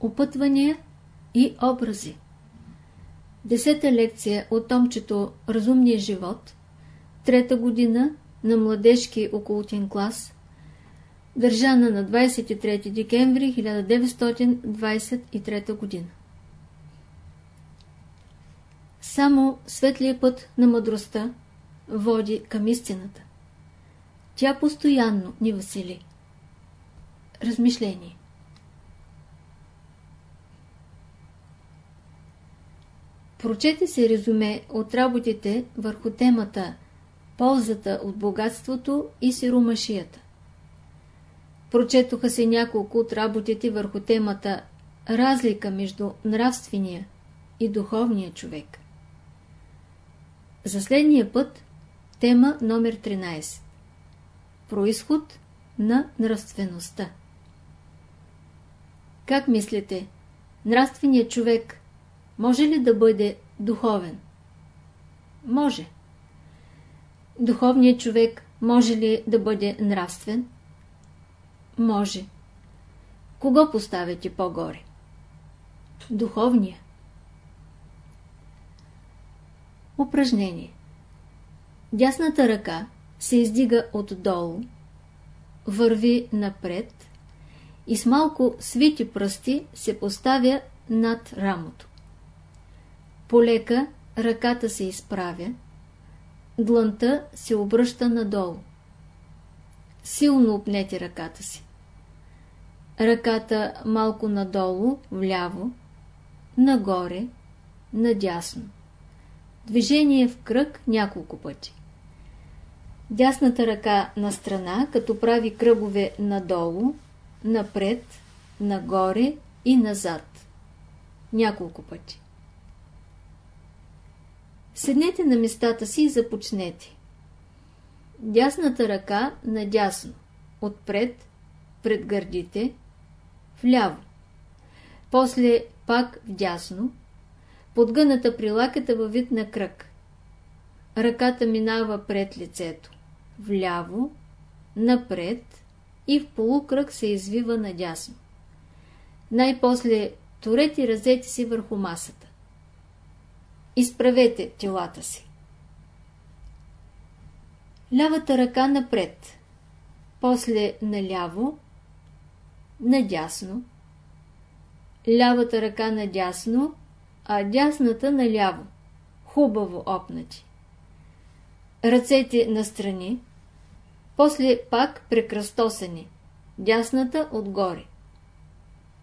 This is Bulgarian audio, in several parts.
Опътвания и образи Десета лекция от томчето Разумния живот Трета година на младежки околотен клас Държана на 23 декември 1923 година Само светлия път на мъдростта води към истината. Тя постоянно ни весели. Размишление Прочете се резюме от работите върху темата Ползата от богатството и сиромашията. Прочетоха се няколко от работите върху темата Разлика между нравствения и духовния човек. За следния път тема номер 13 Происход на нравствеността Как мислите, нравственият човек може ли да бъде духовен? Може. Духовният човек може ли да бъде нравствен? Може. Кого поставяте по-горе? Духовния. Упражнение. Дясната ръка се издига отдолу, върви напред и с малко свити пръсти се поставя над рамото. Полека ръката се изправя, длънта се обръща надолу. Силно опнете ръката си. Ръката малко надолу, вляво, нагоре, надясно. Движение в кръг няколко пъти. Дясната ръка на страна, като прави кръгове надолу, напред, нагоре и назад. Няколко пъти. Седнете на местата си и започнете. Дясната ръка надясно, отпред, пред гърдите, вляво. После пак вдясно, подгъната при лаката във вид на кръг. Ръката минава пред лицето, вляво, напред и в полукръг се извива надясно. Най-после турете ръцете си върху масата. Изправете телата си. Лявата ръка напред, после наляво, надясно, лявата ръка надясно, а дясната наляво, хубаво опнати. Ръцете настрани, после пак прекръстосани, дясната отгоре.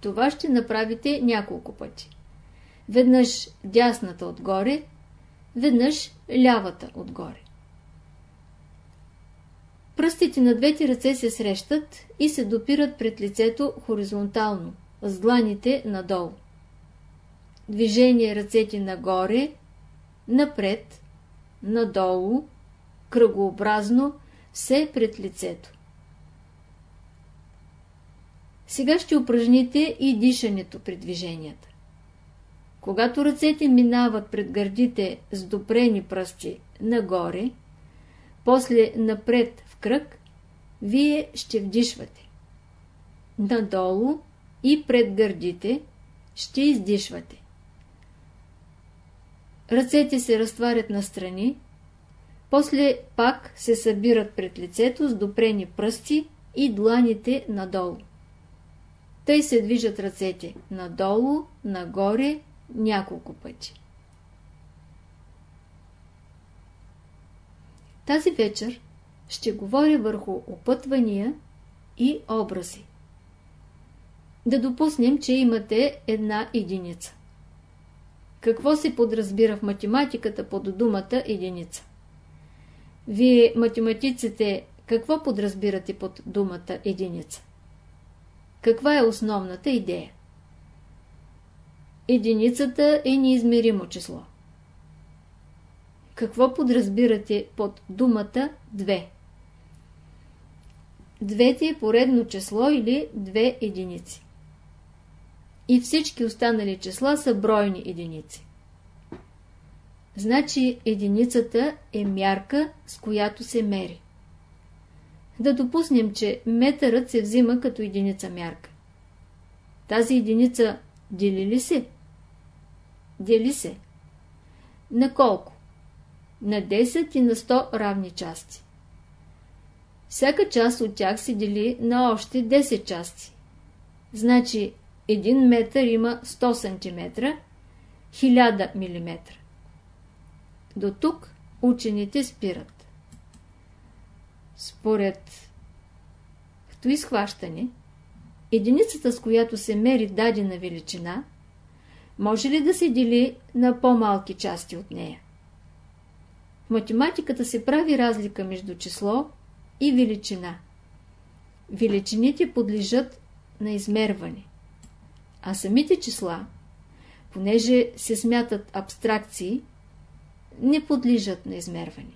Това ще направите няколко пъти веднъж дясната отгоре, веднъж лявата отгоре. Пръстите на двете ръце се срещат и се допират пред лицето хоризонтално, с дланите надолу. Движение ръцете нагоре, напред, надолу, кръгообразно, все пред лицето. Сега ще упражните и дишането при движенията. Когато ръцете минават пред гърдите с допрени пръсти нагоре, после напред в кръг, вие ще вдишвате. Надолу и пред гърдите ще издишвате. Ръцете се разтварят настрани, после пак се събират пред лицето с допрени пръсти и дланите надолу. Тъй се движат ръцете надолу, нагоре няколко пъти. Тази вечер ще говоря върху опътвания и образи. Да допуснем, че имате една единица. Какво се подразбира в математиката под думата единица? Вие, математиците, какво подразбирате под думата единица? Каква е основната идея? Единицата е неизмеримо число. Какво подразбирате под думата 2? Двете е поредно число или две единици. И всички останали числа са бройни единици. Значи единицата е мярка, с която се мери. Да допуснем, че метърът се взима като единица мярка. Тази единица Дели ли се? Дели се. На колко? На 10 и на 100 равни части. Всяка част от тях се дели на още 10 части. Значи 1 метър има 100 см, 1000 мм. До тук учените спират. Според като изхващане, единицата с която се мери дадена величина, може ли да се дели на по-малки части от нея? В математиката се прави разлика между число и величина. Величините подлежат на измерване, а самите числа, понеже се смятат абстракции, не подлежат на измерване.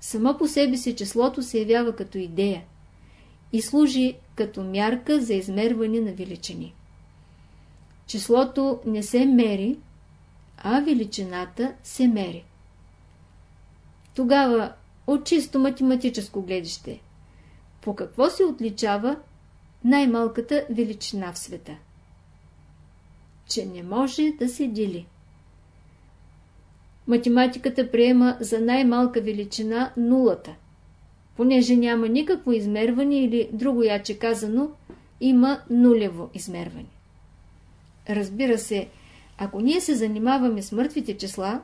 Само по себе си числото се явява като идея и служи като мярка за измерване на величини. Числото не се мери, а величината се мери. Тогава, от чисто математическо гледище, по какво се отличава най-малката величина в света? Че не може да се дели. Математиката приема за най-малка величина нулата, понеже няма никакво измерване или друго яче казано, има нулево измерване. Разбира се, ако ние се занимаваме с мъртвите числа,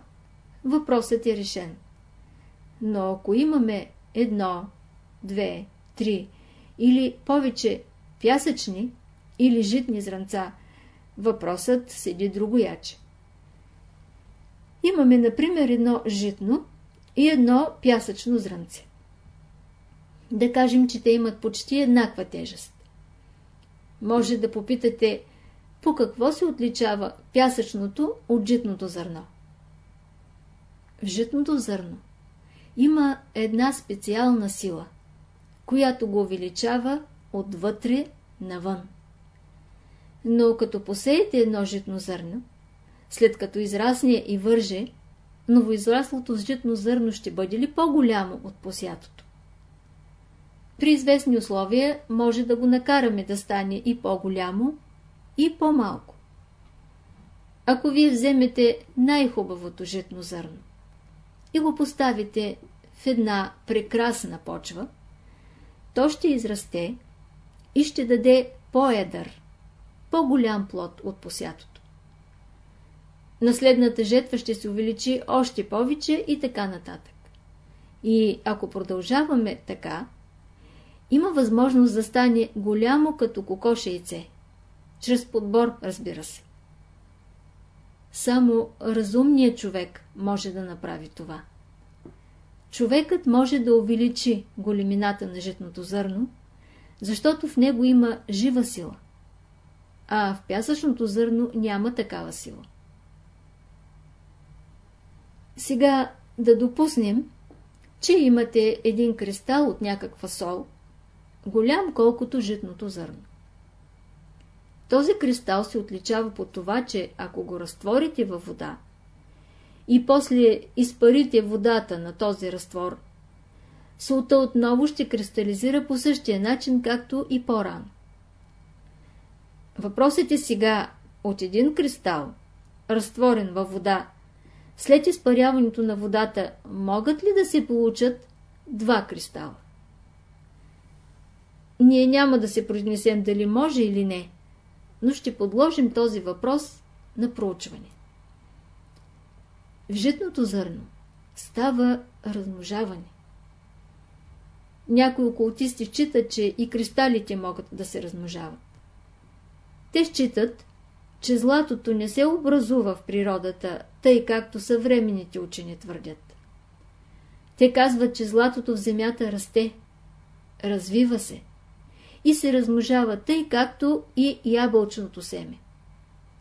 въпросът е решен. Но ако имаме едно, две, три или повече пясъчни или житни зранца, въпросът седи другояче. Имаме, например, едно житно и едно пясъчно зранце. Да кажем, че те имат почти еднаква тежест. Може да попитате, по какво се отличава пясъчното от житното зърно. В житното зърно има една специална сила, която го увеличава отвътре навън. Но като посеете едно житно зърно, след като израсне и върже, новоизраслото житно зърно ще бъде ли по-голямо от посятото? При известни условия може да го накараме да стане и по-голямо, и по-малко. Ако вие вземете най-хубавото житно зърно и го поставите в една прекрасна почва, то ще израсте и ще даде по-едър, по-голям плод от посятото. Наследната жетва ще се увеличи още повече и така нататък. И ако продължаваме така, има възможност да стане голямо като кокоше яйце. Чрез подбор, разбира се. Само разумният човек може да направи това. Човекът може да увеличи големината на житното зърно, защото в него има жива сила, а в пясъчното зърно няма такава сила. Сега да допуснем, че имате един кристал от някаква сол, голям колкото житното зърно. Този кристал се отличава по това, че ако го разтворите във вода и после изпарите водата на този разтвор, солта отново ще кристализира по същия начин, както и по-рано. Въпросът е сега от един кристал, разтворен във вода, след изпаряването на водата, могат ли да се получат два кристала? Ние няма да се произнесем дали може или не, но ще подложим този въпрос на проучване. В житното зърно става размножаване. Някои окултисти считат, че и кристалите могат да се размножават. Те считат, че златото не се образува в природата, тъй както съвременните учени твърдят. Те казват, че златото в земята расте, развива се и се размножава тъй, както и ябълчното семе.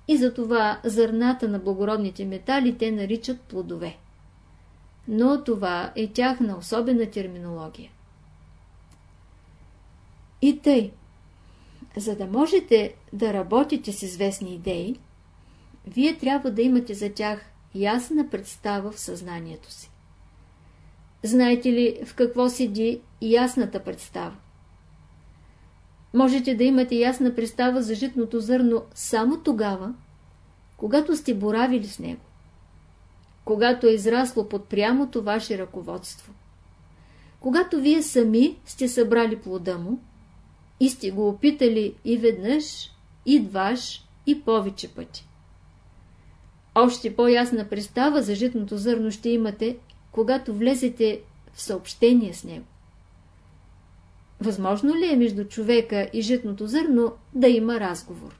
И затова зърната на благородните метали те наричат плодове. Но това е тяхна особена терминология. И тъй, за да можете да работите с известни идеи, вие трябва да имате за тях ясна представа в съзнанието си. Знаете ли в какво седи ясната представа? Можете да имате ясна представа за житното зърно само тогава, когато сте боравили с него, когато е израсло под прямото ваше ръководство, когато вие сами сте събрали плода му и сте го опитали и веднъж, и дваш, и повече пъти. Още по-ясна представа за житното зърно ще имате, когато влезете в съобщение с него. Възможно ли е между човека и житното зърно да има разговор?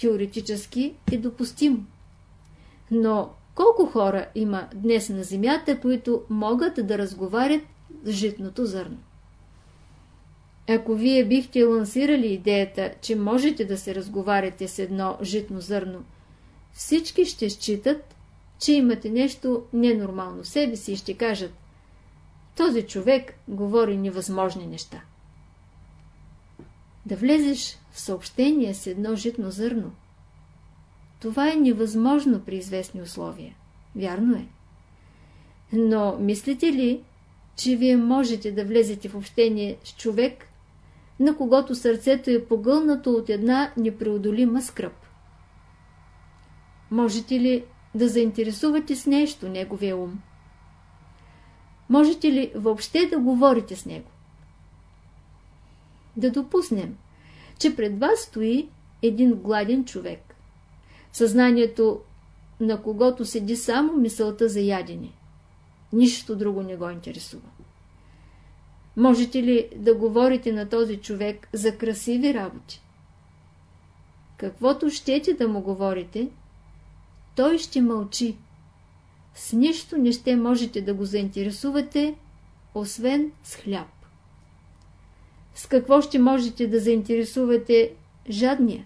Теоретически е допустимо. Но колко хора има днес на Земята, които могат да разговарят с житното зърно? Ако вие бихте лансирали идеята, че можете да се разговаряте с едно житно зърно, всички ще считат, че имате нещо ненормално в себе си и ще кажат този човек говори невъзможни неща. Да влезеш в съобщение с едно житно зърно. Това е невъзможно при известни условия. Вярно е. Но мислите ли, че вие можете да влезете в общение с човек, на когото сърцето е погълнато от една непреодолима скръп? Можете ли да заинтересувате с нещо неговия ум? Можете ли въобще да говорите с него? Да допуснем, че пред вас стои един гладен човек. Съзнанието на когото седи само мисълта за ядене. Нищо друго не го интересува. Можете ли да говорите на този човек за красиви работи? Каквото щете да му говорите, той ще мълчи. С нищо не ще можете да го заинтересувате, освен с хляб. С какво ще можете да заинтересувате жадния?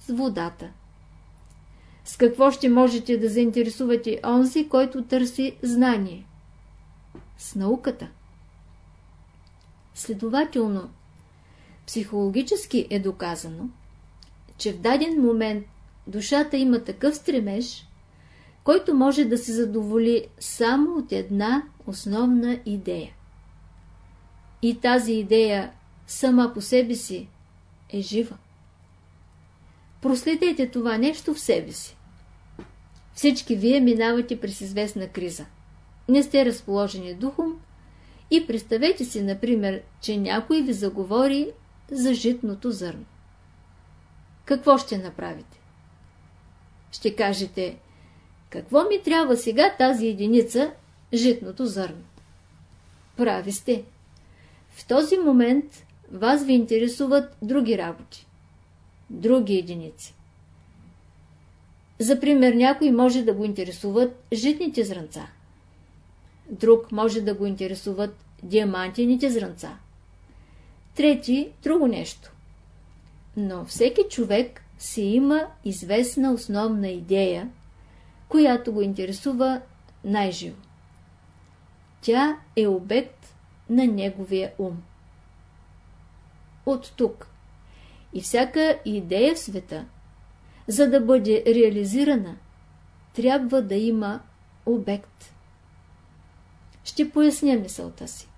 С водата. С какво ще можете да заинтересувате онзи, който търси знание? С науката. Следователно, психологически е доказано, че в даден момент душата има такъв стремеж, който може да се задоволи само от една основна идея. И тази идея сама по себе си е жива. Проследете това нещо в себе си. Всички вие минавате през известна криза. Не сте разположени духом и представете си, например, че някой ви заговори за житното зърно. Какво ще направите? Ще кажете, какво ми трябва сега тази единица, житното зърно? Прави сте. В този момент вас ви интересуват други работи. Други единици. За пример, някой може да го интересуват житните зранца. Друг може да го интересуват диамантините зранца. Трети – друго нещо. Но всеки човек си има известна основна идея, която го интересува най-живо. Тя е обект на неговия ум. От тук и всяка идея в света, за да бъде реализирана, трябва да има обект. Ще поясня мисълта си.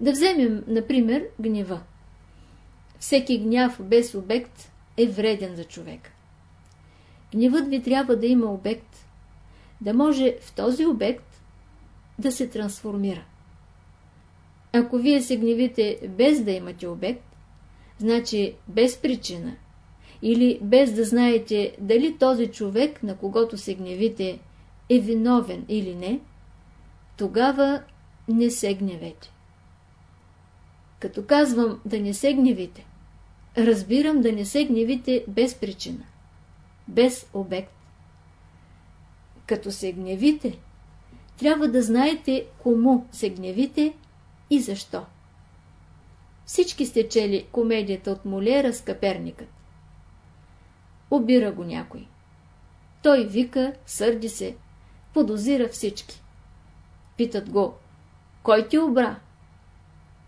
Да вземем, например, гнева. Всеки гняв без обект е вреден за човека. Гневът ви трябва да има обект, да може в този обект да се трансформира. Ако вие се гневите без да имате обект, значи без причина, или без да знаете дали този човек, на когото се гневите, е виновен или не, тогава не се гневете. Като казвам да не се гневите, разбирам да не се гневите без причина, без обект. Като се гневите, трябва да знаете кому се гневите и защо. Всички сте чели комедията от Молера с Каперникът. Обира го някой. Той вика, сърди се, подозира всички. Питат го, кой ти обра?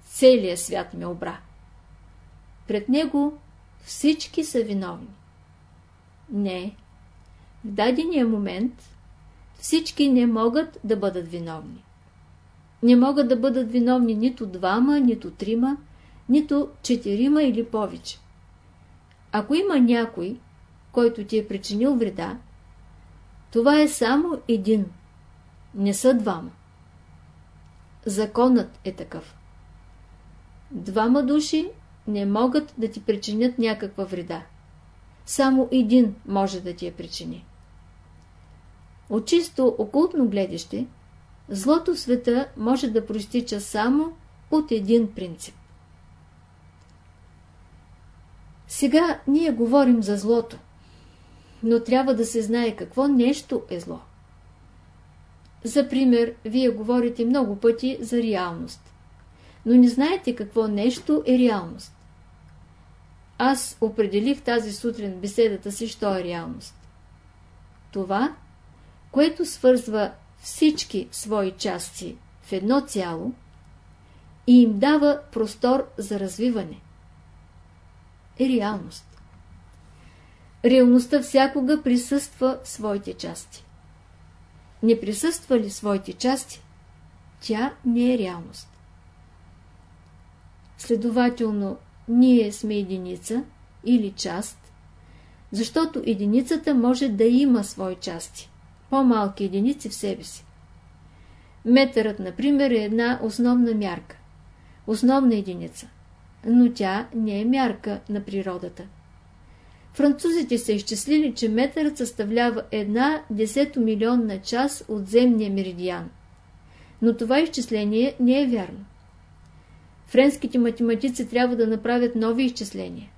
Целият свят ме обра. Пред него всички са виновни. Не, в дадения момент всички не могат да бъдат виновни. Не могат да бъдат виновни нито двама, нито трима, нито четирима или повече. Ако има някой, който ти е причинил вреда, това е само един, не са двама. Законът е такъв. Двама души не могат да ти причинят някаква вреда. Само един може да ти я причини. От чисто окултно гледаще, злото в света може да проистича само от един принцип. Сега ние говорим за злото, но трябва да се знае какво нещо е зло. За пример, вие говорите много пъти за реалност, но не знаете какво нещо е реалност. Аз определих тази сутрин беседата си, що е реалност. Това, което свързва всички свои части в едно цяло и им дава простор за развиване, е реалност. Реалността всякога присъства в своите части. Не присъства ли своите части, тя не е реалност. Следователно, ние сме единица или част, защото единицата може да има свои части, по-малки единици в себе си. Метърът, например, е една основна мярка, основна единица, но тя не е мярка на природата. Французите са изчислили, че метърът съставлява една десетомилионна част от земния меридиан. Но това изчисление не е вярно. Френските математици трябва да направят нови изчисления.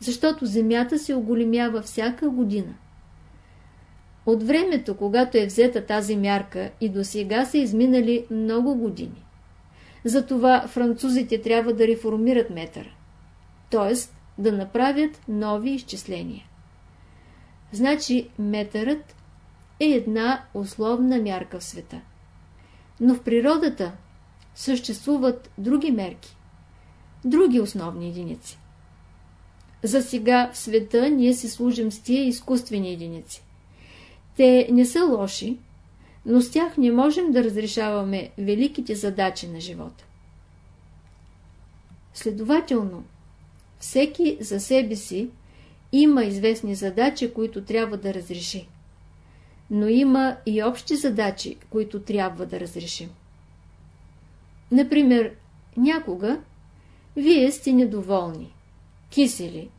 Защото Земята се оголемява всяка година. От времето, когато е взета тази мярка и до сега са изминали много години. Затова французите трябва да реформират метъра. Т.е. да направят нови изчисления. Значи метърът е една условна мярка в света. Но в природата съществуват други мерки, други основни единици. За сега в света ние си служим с тия изкуствени единици. Те не са лоши, но с тях не можем да разрешаваме великите задачи на живота. Следователно, всеки за себе си има известни задачи, които трябва да разреши. Но има и общи задачи, които трябва да разрешим. Например, някога вие сте недоволни, кисели.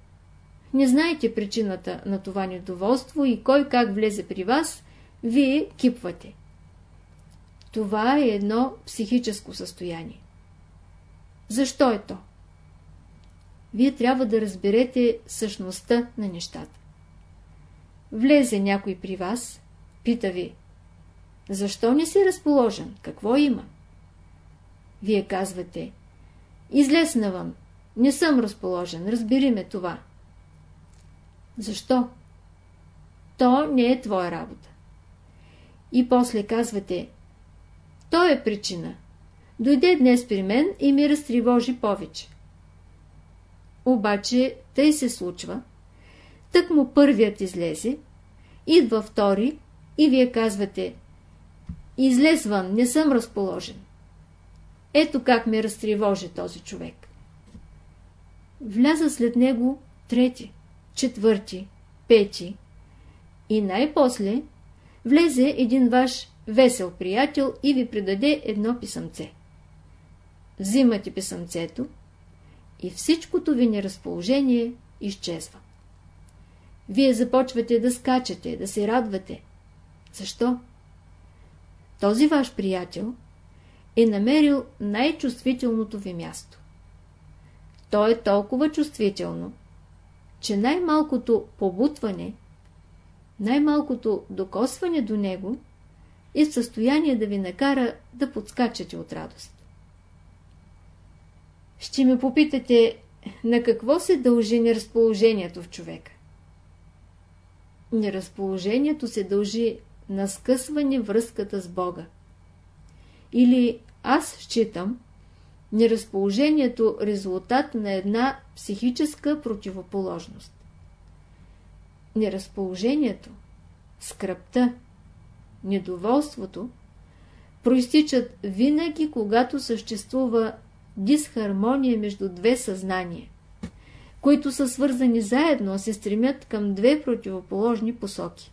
Не знаете причината на това недоволство и кой как влезе при вас, вие кипвате. Това е едно психическо състояние. Защо е то? Вие трябва да разберете същността на нещата. Влезе някой при вас, пита ви, защо не си разположен, какво има? Вие казвате, излез навън, не съм разположен, разбери ме това. Защо? То не е твоя работа. И после казвате, то е причина. Дойде днес при мен и ми разтревожи повече. Обаче тъй се случва. Тък му първият излезе, идва втори и вие казвате, излез вън, не съм разположен. Ето как ме разтревожи този човек. Вляза след него трети, четвърти, пети и най-после влезе един ваш весел приятел и ви предаде едно писъмце. Взимате писъмцето и всичкото ви неразположение изчезва. Вие започвате да скачате, да се радвате. Защо? Този ваш приятел – е намерил най-чувствителното ви място. То е толкова чувствително, че най-малкото побутване, най-малкото докосване до него е в състояние да ви накара да подскачате от радост. Ще ме попитате, на какво се дължи неразположението в човека? Неразположението се дължи на скъсване връзката с Бога. Или аз считам неразположението резултат на една психическа противоположност. Неразположението, скръпта, недоволството проистичат винаги, когато съществува дисхармония между две съзнания, които са свързани заедно, а се стремят към две противоположни посоки.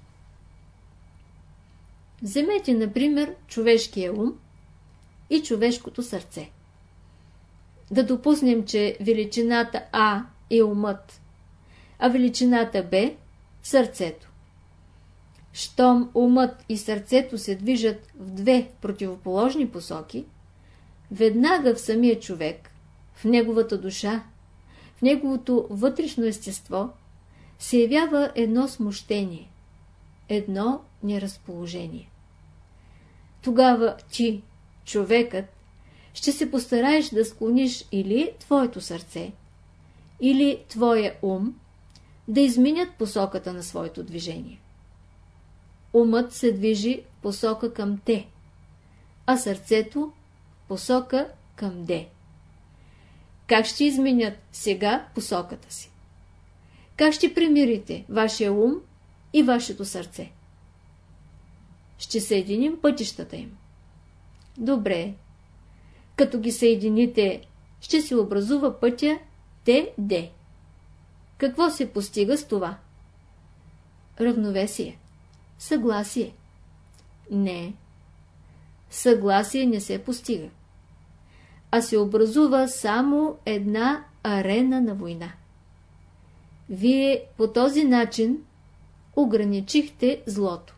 Вземете, например, човешкия ум и човешкото сърце. Да допуснем, че величината А е умът, а величината Б – сърцето. Щом умът и сърцето се движат в две противоположни посоки, веднага в самия човек, в неговата душа, в неговото вътрешно естество, се явява едно смущение, едно неразположение. Тогава ти, човекът, ще се постараеш да склониш или твоето сърце, или твоя ум да изменят посоката на своето движение. Умът се движи посока към те, а сърцето посока към де. Как ще изменят сега посоката си? Как ще примирите вашия ум и вашето сърце? Ще съединим пътищата им. Добре. Като ги съедините, ще се образува пътя ТД. Какво се постига с това? Равновесие. Съгласие. Не. Съгласие не се постига. А се образува само една арена на война. Вие по този начин ограничихте злото.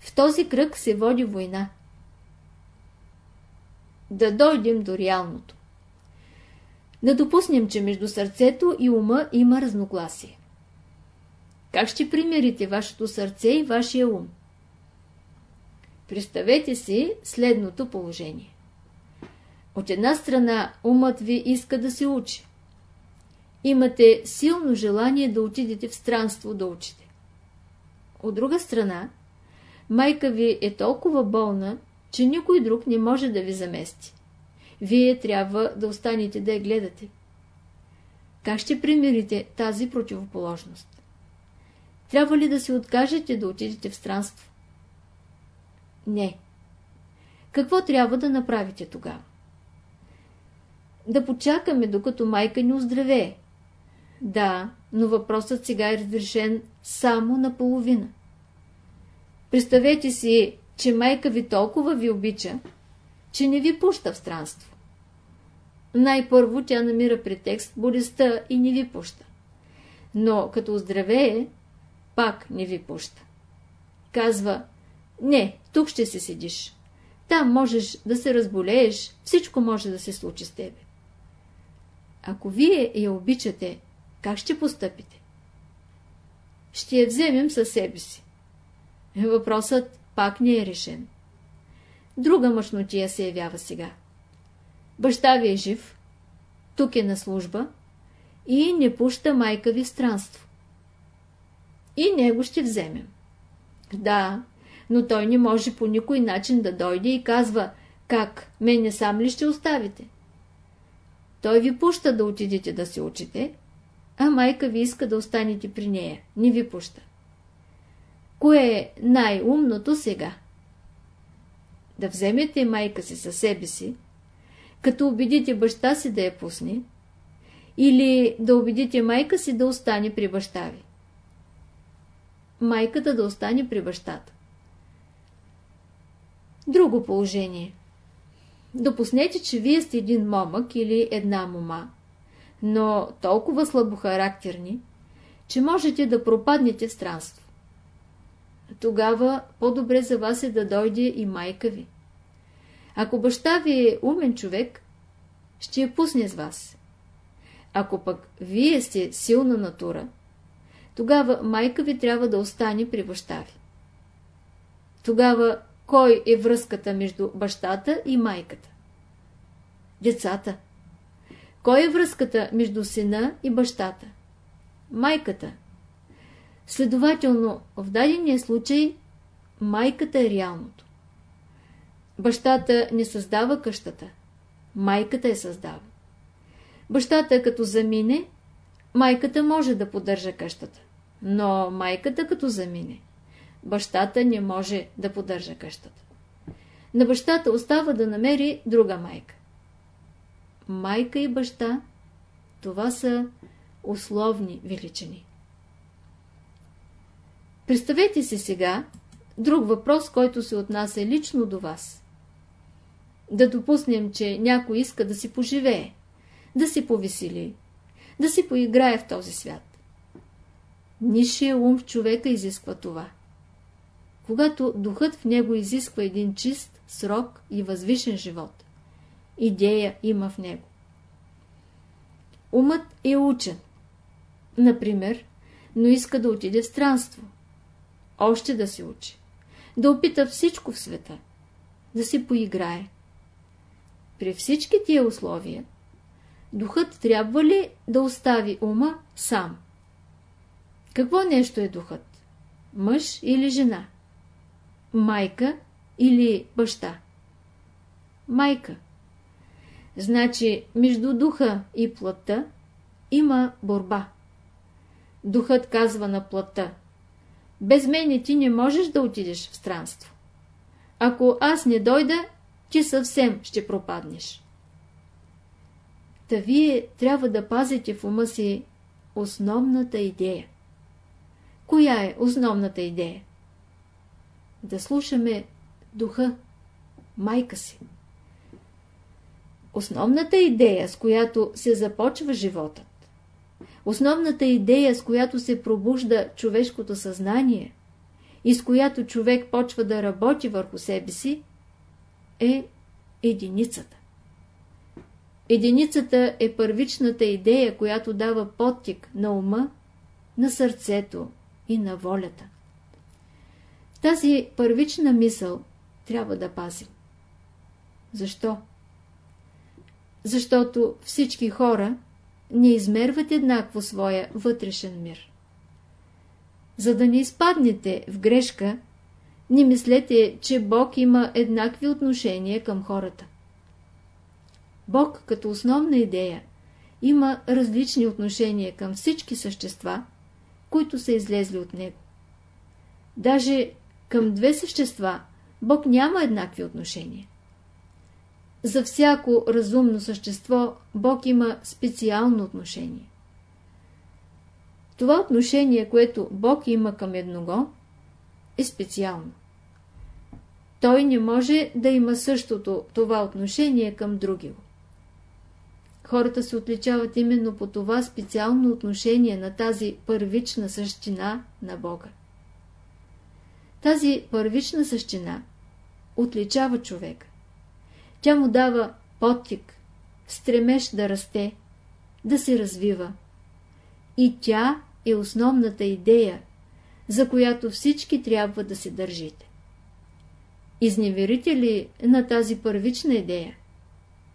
В този кръг се води война. Да дойдем до реалното. Да допуснем, че между сърцето и ума има разногласие. Как ще примерите вашето сърце и вашия ум? Представете си следното положение. От една страна умът ви иска да се учи. Имате силно желание да отидете в странство да учите. От друга страна, майка ви е толкова болна, че никой друг не може да ви замести. Вие трябва да останете да я гледате. Как ще примирите тази противоположност? Трябва ли да се откажете да отидете в странство? Не. Какво трябва да направите тогава? Да почакаме, докато майка ни оздравее. Да, но въпросът сега е разрешен само наполовина. Представете си, че майка ви толкова ви обича, че не ви пуща в странство. Най-първо тя намира претекст болестта и не ви пуща. Но като оздравее, пак не ви пуща. Казва, не, тук ще се седиш. Там можеш да се разболееш, всичко може да се случи с тебе. Ако вие я обичате, как ще постъпите? Ще я вземем със себе си. Въпросът пак не е решен. Друга мъжнотия се явява сега. Баща ви е жив, тук е на служба и не пуща майка ви странство. И него ще вземем. Да, но той не може по никой начин да дойде и казва, как, мене сам ли ще оставите? Той ви пуща да отидете да се учите, а майка ви иска да останете при нея, не ви пуща. Кое е най-умното сега? Да вземете майка си със себе си, като убедите баща си да я пусне, или да убедите майка си да остане при баща ви. Майката да остане при бащата. Друго положение. Допуснете, че вие сте един момък или една мома, но толкова слабохарактерни, че можете да пропаднете в странство. Тогава по-добре за вас е да дойде и майка ви. Ако баща ви е умен човек, ще я пусне с вас. Ако пък вие сте силна натура, тогава майка ви трябва да остане при баща ви. Тогава кой е връзката между бащата и майката? Децата. Кой е връзката между сина и бащата? Майката. Следователно, в дадения случай, майката е реалното. Бащата не създава къщата. Майката я създава. Бащата като замине, майката може да поддържа къщата. Но майката като замине, бащата не може да поддържа къщата. На бащата остава да намери друга майка. майка и баща, това са условни величини. Представете си сега друг въпрос, който се отнася лично до вас. Да допуснем, че някой иска да си поживее, да си повесели, да си поиграе в този свят. Нишия ум в човека изисква това. Когато духът в него изисква един чист срок и възвишен живот, идея има в него. Умът е учен, например, но иска да отиде в странство, още да се учи, да опита всичко в света, да си поиграе. При всички тия условия, духът трябва ли да остави ума сам? Какво нещо е духът? Мъж или жена? Майка или баща? Майка. Значи между духа и плътта има борба. Духът казва на плътта Без мене ти не можеш да отидеш в странство. Ако аз не дойда, ти съвсем ще пропаднеш. Та вие трябва да пазите в ума си основната идея. Коя е основната идея? Да слушаме духа, майка си. Основната идея, с която се започва животът, основната идея, с която се пробужда човешкото съзнание и с която човек почва да работи върху себе си, е единицата. Единицата е първичната идея, която дава подтик на ума, на сърцето и на волята. Тази първична мисъл трябва да пазим. Защо? Защото всички хора не измерват еднакво своя вътрешен мир. За да не изпаднете в грешка, не мислете, че Бог има еднакви отношения към хората. Бог като основна идея има различни отношения към всички същества, които са излезли от Него. Даже към две същества Бог няма еднакви отношения. За всяко разумно същество Бог има специално отношение. Това отношение, което Бог има към едного, е специално. Той не може да има същото това отношение към другиго. Хората се отличават именно по това специално отношение на тази първична същина на Бога. Тази първична същина отличава човека. Тя му дава подтик, стремеж да расте, да се развива. И тя е основната идея, за която всички трябва да се държите. Изневерите ли на тази първична идея,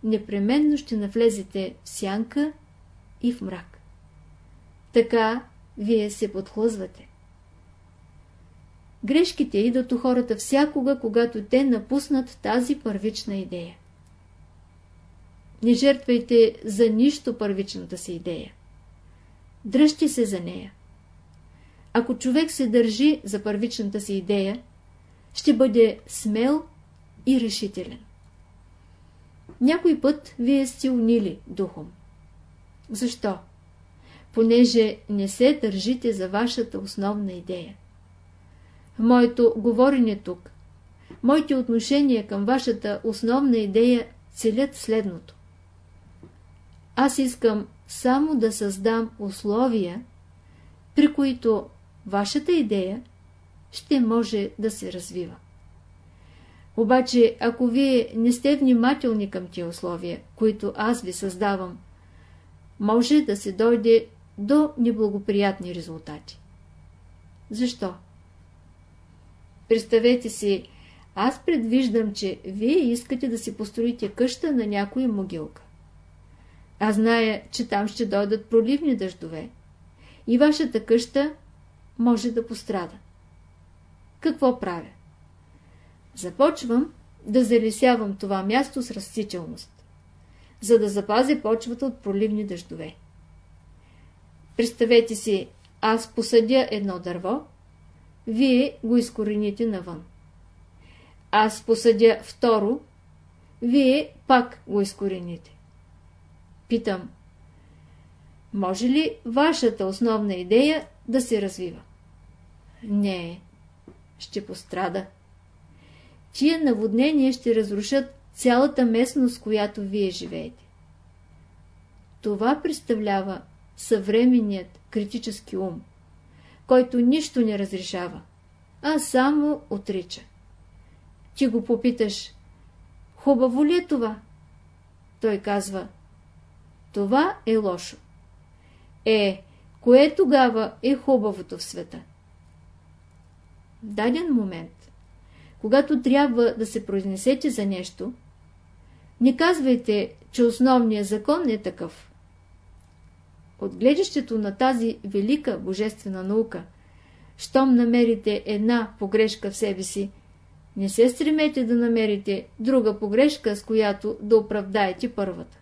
непременно ще навлезете в сянка и в мрак. Така вие се подхлъзвате. Грешките идат у хората всякога, когато те напуснат тази първична идея. Не жертвайте за нищо първичната си идея. Дръжте се за нея. Ако човек се държи за първичната си идея, ще бъде смел и решителен. Някой път вие сте унили духом. Защо? Понеже не се държите за вашата основна идея. Моето говорене тук, моите отношения към вашата основна идея целят следното. Аз искам само да създам условия, при които вашата идея ще може да се развива. Обаче, ако вие не сте внимателни към тия условия, които аз ви създавам, може да се дойде до неблагоприятни резултати. Защо? Представете си, аз предвиждам, че вие искате да си построите къща на някоя могилка. Аз зная, че там ще дойдат проливни дъждове и вашата къща може да пострада. Какво правя? Започвам да залесявам това място с растителност, за да запазя почвата от проливни дъждове. Представете си, аз посадя едно дърво, вие го изкорените навън. Аз посадя второ, вие пак го изкорените. Питам, може ли вашата основна идея да се развива? Не, ще пострада. Тия наводнения ще разрушат цялата местност, която вие живеете. Това представлява съвременният критически ум, който нищо не разрешава, а само отрича. Ти го попиташ, хубаво ли е това? Той казва, това е лошо. Е, кое тогава е хубавото в света? В даден момент, когато трябва да се произнесете за нещо, не казвайте, че основният закон е такъв. От гледащето на тази велика божествена наука, щом намерите една погрешка в себе си, не се стремете да намерите друга погрешка, с която да оправдаете първата.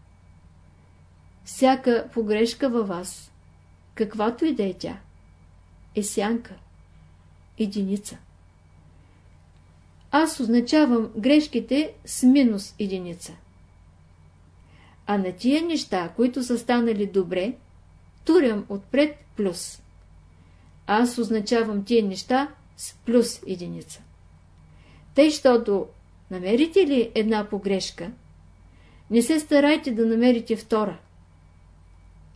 Всяка погрешка във вас, каквато и да е тя, е сянка, единица. Аз означавам грешките с минус единица. А на тия неща, които са станали добре, турям отпред плюс. Аз означавам тия неща с плюс единица. Тъй, щото намерите ли една погрешка, не се старайте да намерите втора,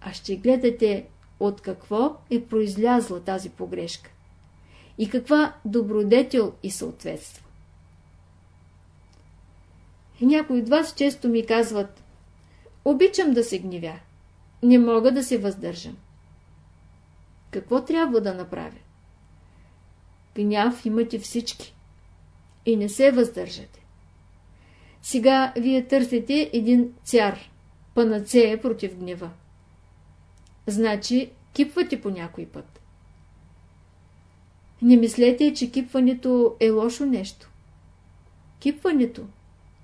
а ще гледате от какво е произлязла тази погрешка и каква добродетел и съответства. Някои от вас често ми казват Обичам да се гневя. Не мога да се въздържам. Какво трябва да направя? Гняв имате всички и не се въздържате. Сега вие търсите един цяр, панацея против гнева. Значи кипвате по някой път. Не мислете, че кипването е лошо нещо. Кипването,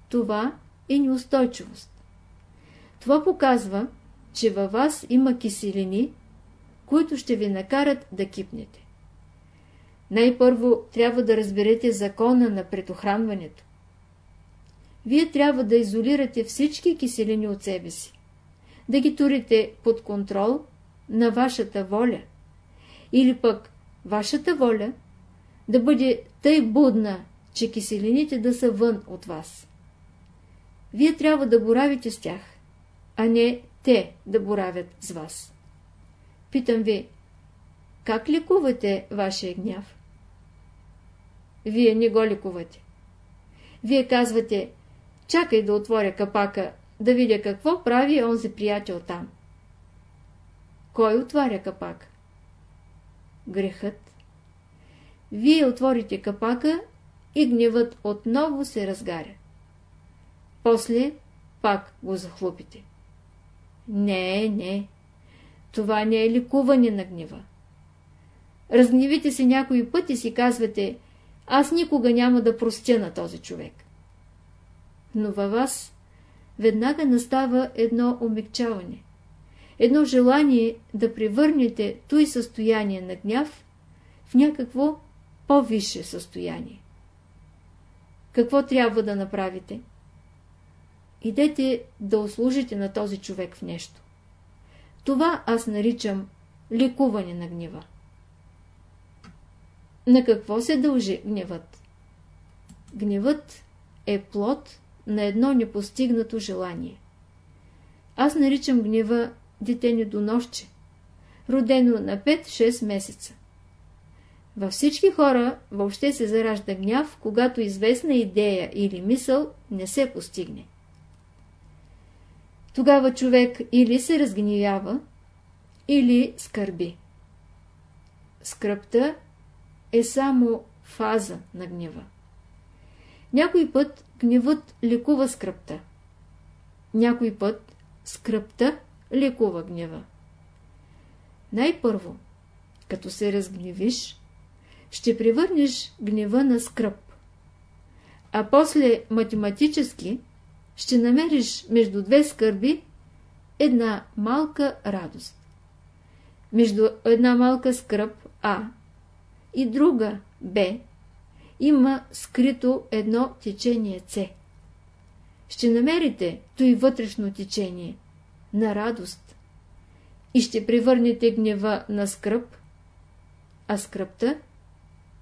това е неустойчивост. Това показва, че във вас има киселини, които ще ви накарат да кипнете. Най-първо трябва да разберете закона на предохранването. Вие трябва да изолирате всички киселини от себе си, да ги турите под контрол на вашата воля, или пък вашата воля да бъде тъй будна, че киселините да са вън от вас. Вие трябва да боравите с тях, а не те да боравят с вас. Питам ви, как лекувате вашия гняв? Вие не го лекувате. Вие казвате, чакай да отворя капака, да видя какво прави онзи приятел там. Кой отваря капак? Грехът. Вие отворите капака и гневът отново се разгаря. После пак го захлупите. Не, не. Това не е ликуване на гнева. Разгневите се някой път и си казвате, аз никога няма да простя на този човек. Но във вас веднага настава едно омекчаване, едно желание да превърнете той състояние на гняв в някакво по-висше състояние. Какво трябва да направите? Идете да услужите на този човек в нещо. Това аз наричам лекуване на гнева. На какво се дължи гневът? Гневът е плод на едно непостигнато желание. Аз наричам гнева дете недоносче, родено на 5-6 месеца. Във всички хора въобще се заражда гняв, когато известна идея или мисъл не се постигне. Тогава човек или се разгневява, или скърби. Скръпта е само фаза на гнева. Някой път гневът лекува скръпта. Някой път скръпта лекува гнева. Най-първо, като се разгневиш, ще превърнеш гнева на скръп. А после математически ще намериш между две скърби една малка радост. Между една малка скръп А и друга Б има скрито едно течение С. Ще намерите той вътрешно течение, на радост и ще превърнете гнева на скръп, а скръпта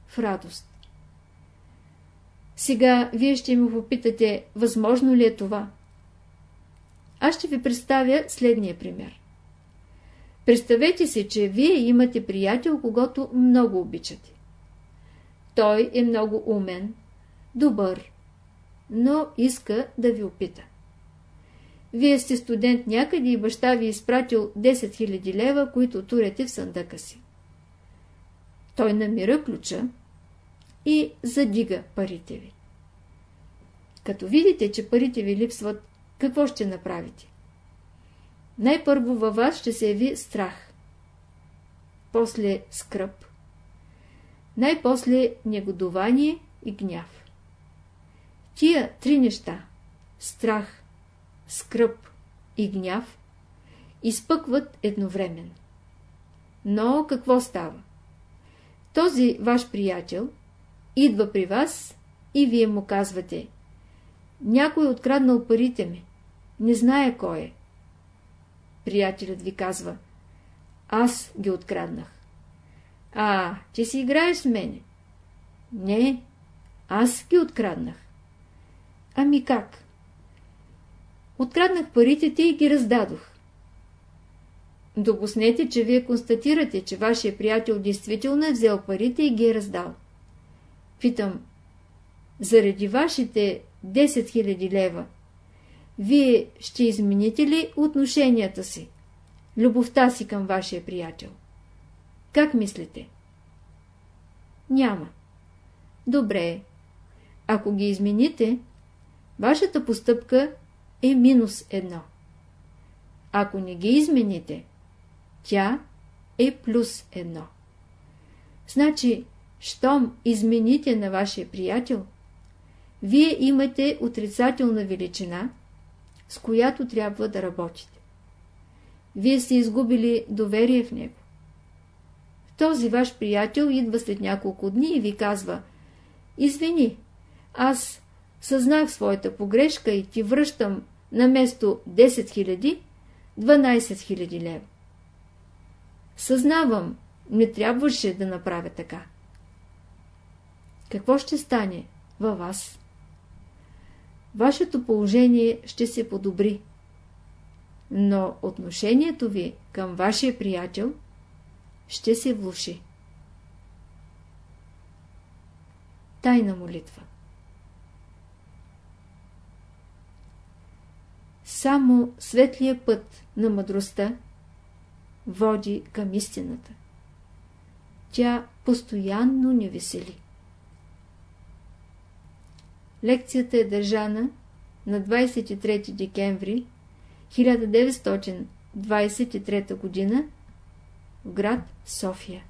в радост. Сега вие ще ми попитате, възможно ли е това? Аз ще ви представя следния пример. Представете си, че вие имате приятел, когато много обичате. Той е много умен, добър, но иска да ви опита. Вие сте студент някъде и баща ви е изпратил 10 000 лева, които турете в съндъка си. Той намира ключа и задига парите ви. Като видите, че парите ви липсват, какво ще направите? Най-първо във вас ще се яви страх, после скръп, най-после негодование и гняв. Тия три неща – страх, скръп и гняв – изпъкват едновременно. Но какво става? Този ваш приятел идва при вас и вие му казвате Някой е откраднал парите ми. Не знае кой е. Приятелят ви казва Аз ги откраднах. А, ти си играеш с мене. Не, аз ги откраднах. Ами как? Откраднах парите ти и ги раздадох. Допуснете, че вие констатирате, че вашия приятел действително е взел парите и ги е раздал. Питам, заради вашите 10 000 лева, вие ще измените ли отношенията си, любовта си към вашия приятел? Как мислите? Няма. Добре. Ако ги измените, вашата постъпка е минус едно. Ако не ги измените, тя е плюс едно. Значи, щом измените на вашия приятел, вие имате отрицателна величина, с която трябва да работите. Вие сте изгубили доверие в него. Този ваш приятел идва след няколко дни и ви казва Извини, аз съзнах своята погрешка и ти връщам на место 10 000, 12 000 лева. Съзнавам, не трябваше да направя така. Какво ще стане във вас? Вашето положение ще се подобри, но отношението ви към вашия приятел ще се влуши. Тайна молитва Само светлия път на мъдростта води към истината. Тя постоянно ни весели. Лекцията е държана на 23 декември 1923 г. в град София.